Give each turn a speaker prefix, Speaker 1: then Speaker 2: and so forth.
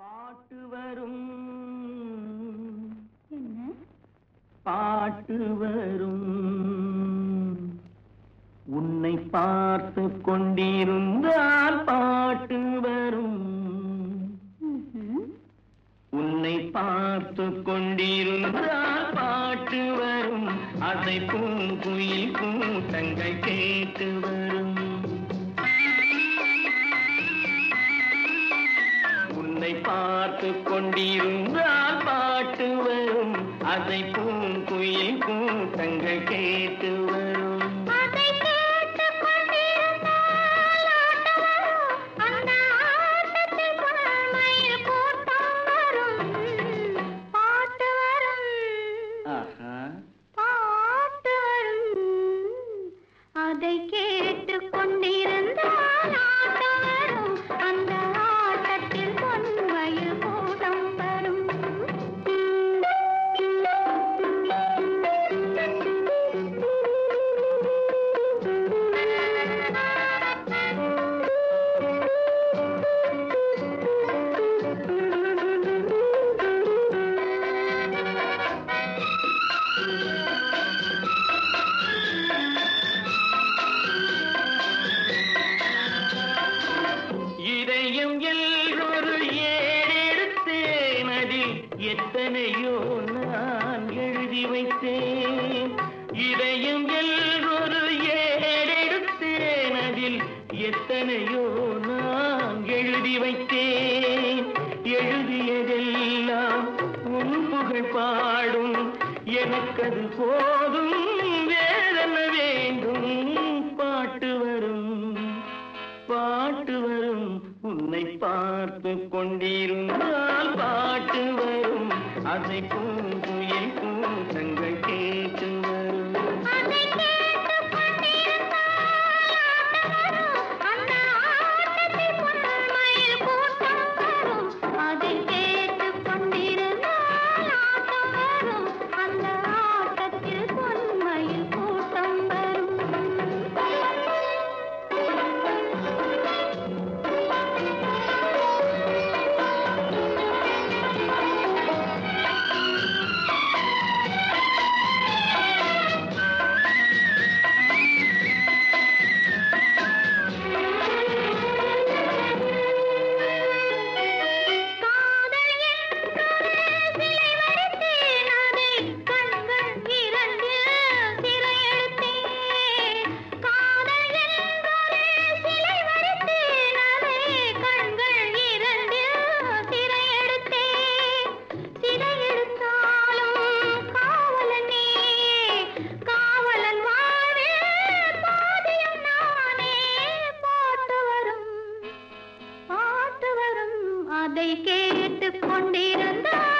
Speaker 1: பாட்டு வரும்.
Speaker 2: என்ன?
Speaker 1: பாட்டு வரும். உன்னை பார்த்து கொண்டிருந்தால் பாட்டு வரும். உன்னை பார்த்து கொண்டிருந்தால் பாட்டு வரும். அதை பூங்குயில் கூட்டங்கள் கேட்டு வரும். பார்த்து கொண்டிருந்தால் பாட்டு வரும். அதை பூங்குயில் கூட்டங்கள் கேட்டு வரும்.
Speaker 2: அதை கேட்டுக்
Speaker 1: எத்தனையோ நான் எழுதி வைத்தேன். இதயம் எல்லொரு ஏடெடுத்தேன். அதில் எத்தனையோ நான் எழுதி வைத்தேன். எழுதியதெல்லாம் உன் புகழ் பாடும். எனக்கது போதும். வேதன வேண்டும்? பாட்டு அதை பூங்குயில் கூட்டங்கள் அதை கேட்டுக் கொண்டிருந்தார்